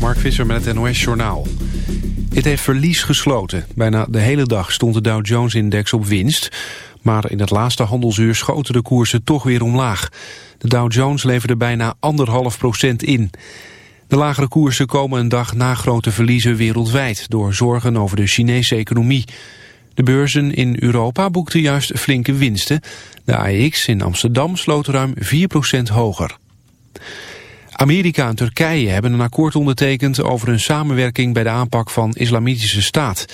Mark Visser met het NOS Journaal. Het heeft verlies gesloten. Bijna de hele dag stond de Dow Jones-index op winst. Maar in het laatste handelsuur schoten de koersen toch weer omlaag. De Dow Jones leverde bijna anderhalf procent in. De lagere koersen komen een dag na grote verliezen wereldwijd... door zorgen over de Chinese economie. De beurzen in Europa boekten juist flinke winsten. De AEX in Amsterdam sloot ruim 4% hoger. Amerika en Turkije hebben een akkoord ondertekend over een samenwerking bij de aanpak van islamitische staat.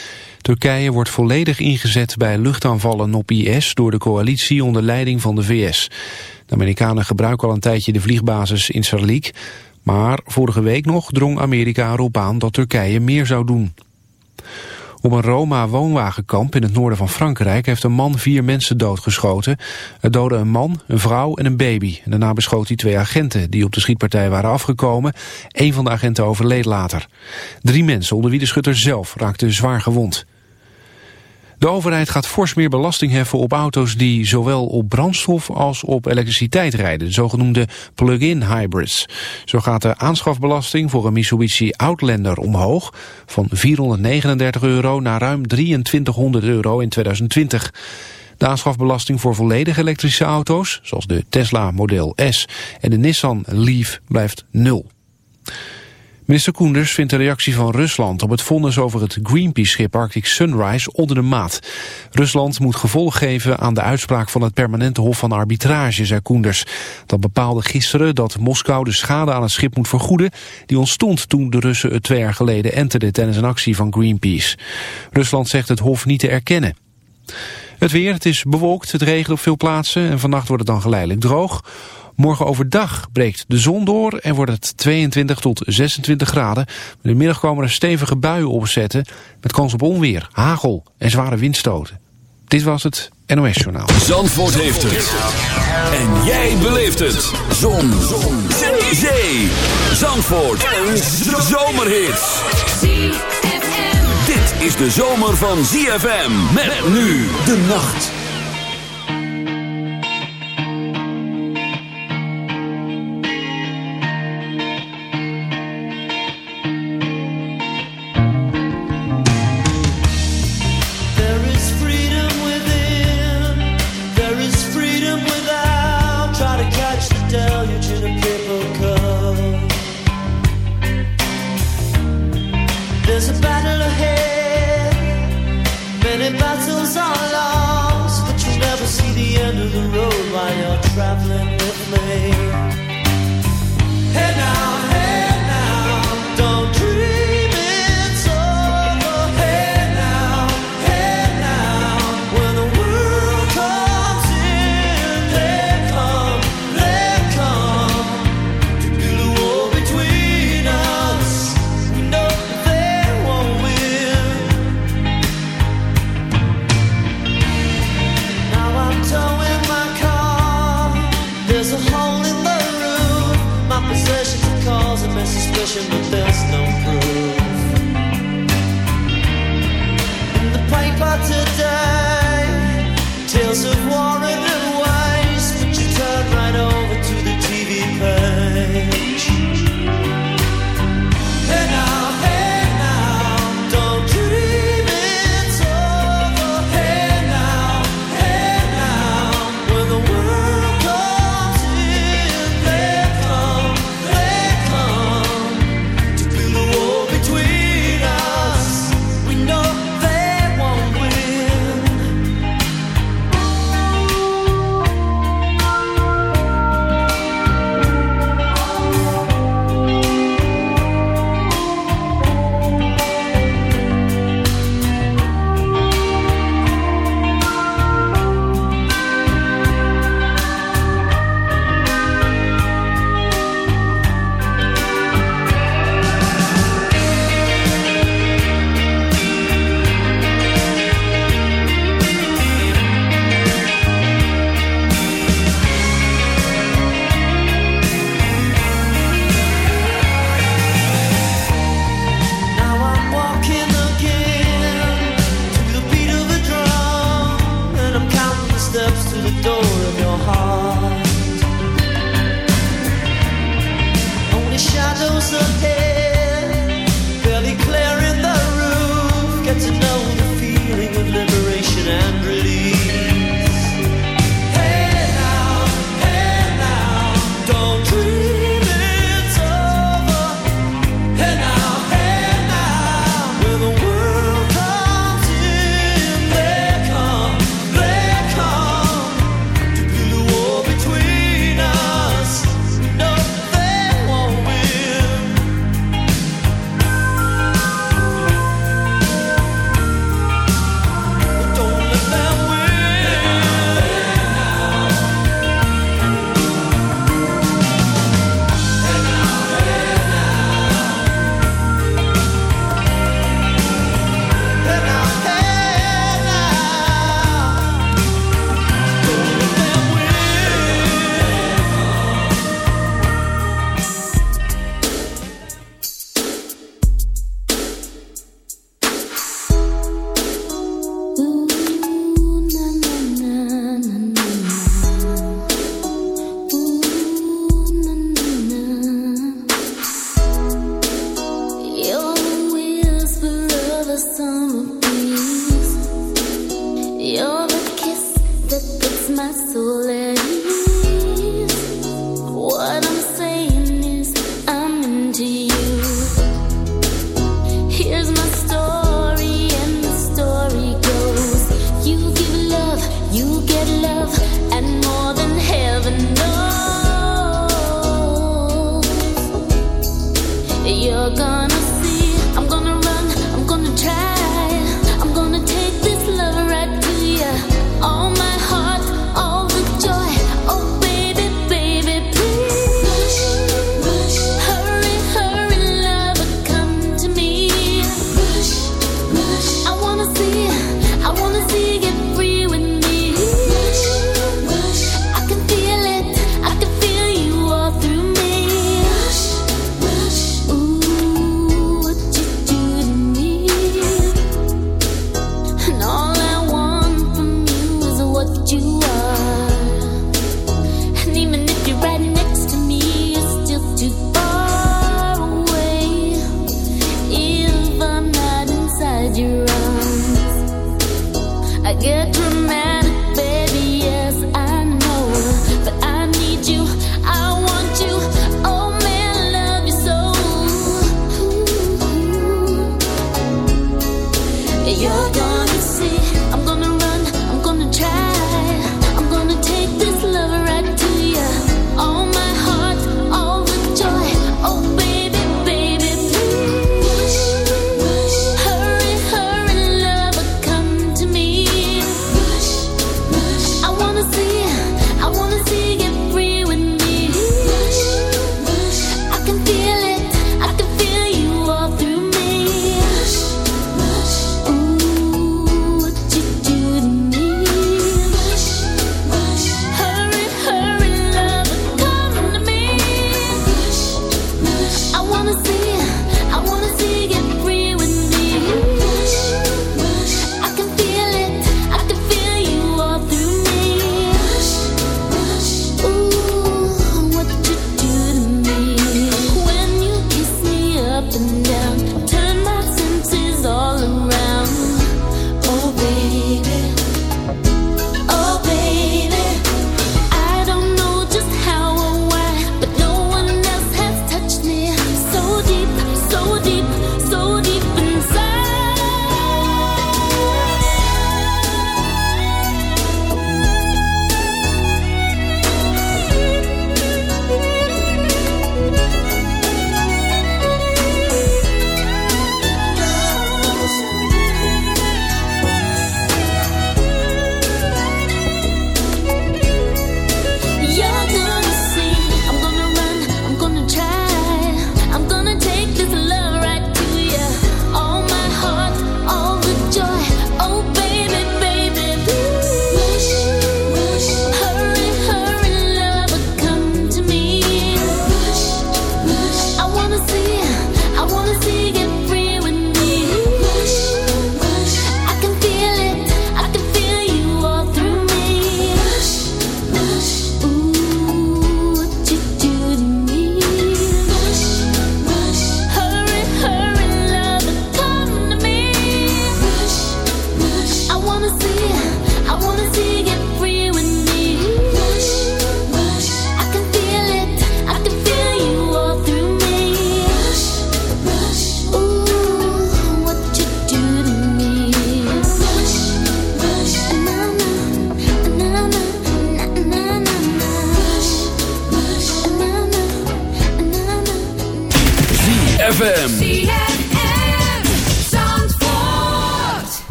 Turkije wordt volledig ingezet bij luchtaanvallen op IS door de coalitie onder leiding van de VS. De Amerikanen gebruiken al een tijdje de vliegbasis in Sarlik, maar vorige week nog drong Amerika erop aan dat Turkije meer zou doen. Op een Roma-woonwagenkamp in het noorden van Frankrijk heeft een man vier mensen doodgeschoten. Het doodde een man, een vrouw en een baby. Daarna beschoot hij twee agenten die op de schietpartij waren afgekomen. Een van de agenten overleed later. Drie mensen, onder wie de schutter zelf, raakten zwaar gewond. De overheid gaat fors meer belasting heffen op auto's die zowel op brandstof als op elektriciteit rijden, de zogenoemde plug-in hybrids. Zo gaat de aanschafbelasting voor een Mitsubishi Outlander omhoog, van 439 euro naar ruim 2300 euro in 2020. De aanschafbelasting voor volledig elektrische auto's, zoals de Tesla Model S en de Nissan Leaf, blijft nul. Minister Koenders vindt de reactie van Rusland op het vonnis over het Greenpeace-schip Arctic Sunrise onder de maat. Rusland moet gevolg geven aan de uitspraak van het permanente hof van arbitrage, zei Koenders. Dat bepaalde gisteren dat Moskou de schade aan het schip moet vergoeden die ontstond toen de Russen het twee jaar geleden enterden tijdens een actie van Greenpeace. Rusland zegt het hof niet te erkennen. Het weer, het is bewolkt, het regent op veel plaatsen en vannacht wordt het dan geleidelijk droog. Morgen overdag breekt de zon door en wordt het 22 tot 26 graden. In de middag komen er stevige buien opzetten met kans op onweer, hagel en zware windstoten. Dit was het NOS Journaal. Zandvoort heeft het. En jij beleeft het. Zon. zon. Zee. Zee. Zandvoort. Een zomerhit. Dit is de zomer van ZFM. Met nu de nacht.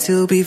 to be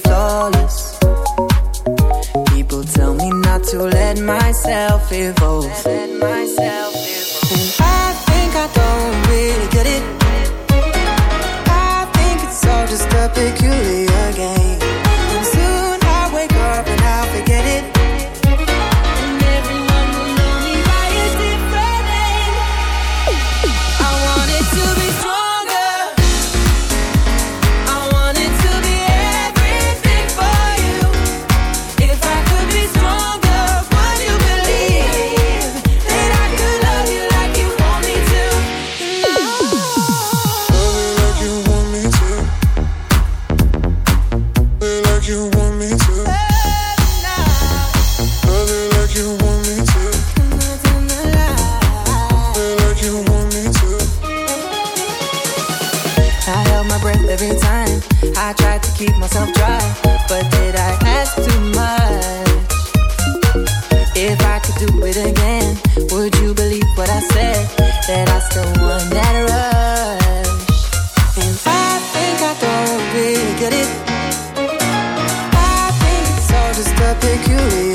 I think you leave.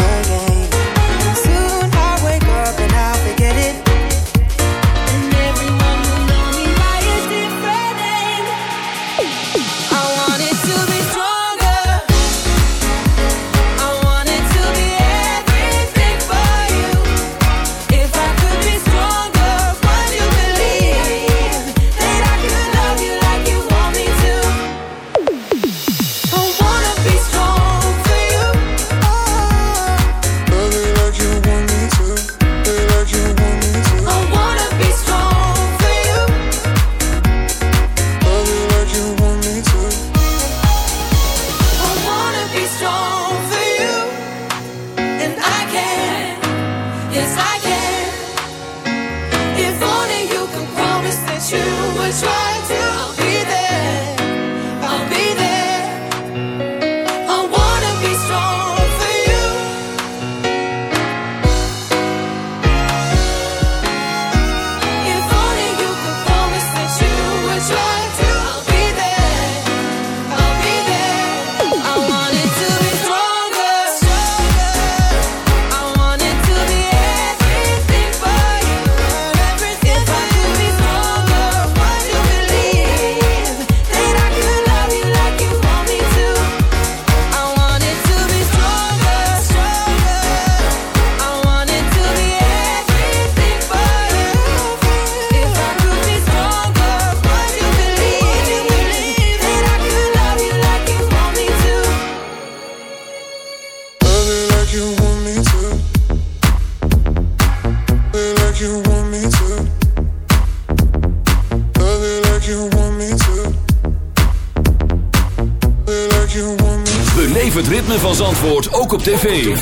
Spel even het ritme van Zandvoort ook op tv.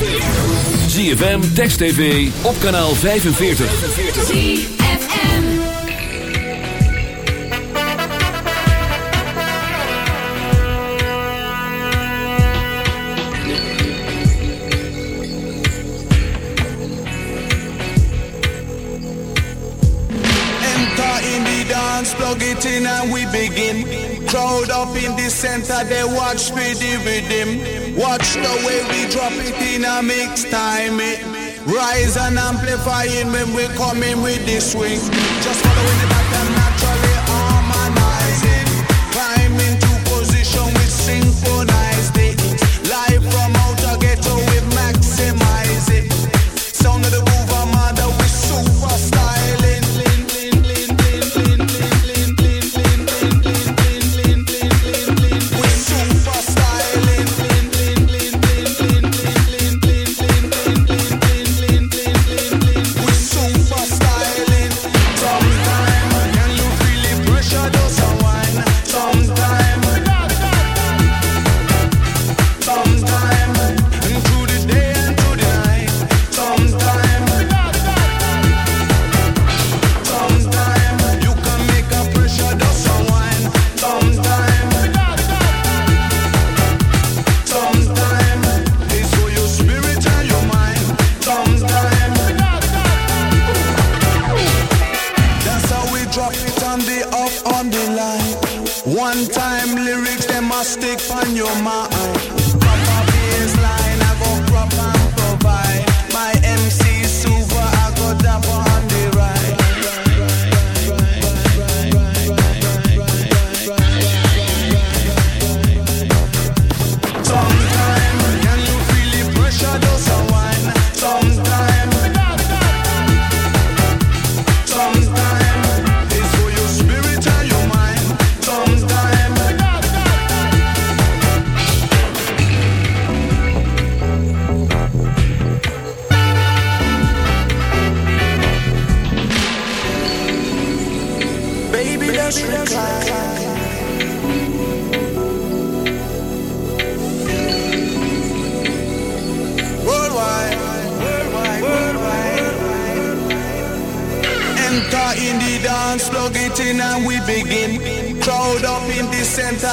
GFM Text tv op kanaal 45. Let's plug it in and we begin. Crowd up in the center, they watch me the rhythm. Watch the way we drop it in a mix time. It. Rise and amplifying when we coming with this swing. Just following the back.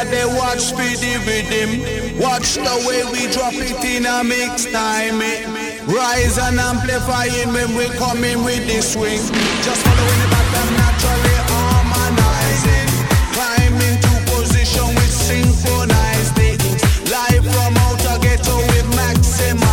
The they watch for the rhythm. Watch the way we drop it in a mix time. Rise and amplifying when we come in with the swing. Just following the pattern naturally harmonizing. Climb into position with synchronized it. Live from outer ghetto we maximize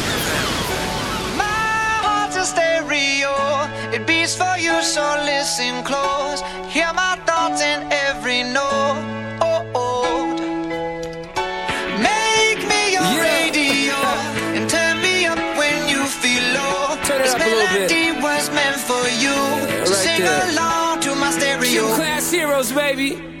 Baby.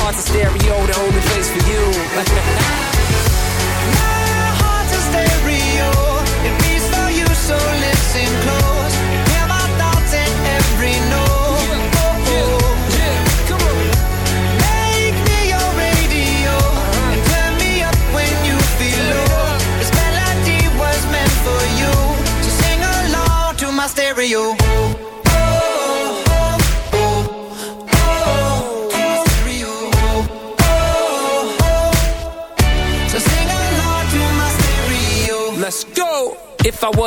heart's a stereo, the only place for you.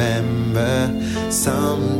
remember some.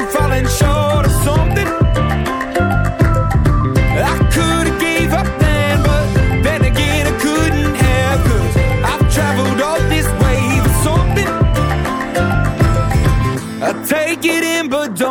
Get in, but don't.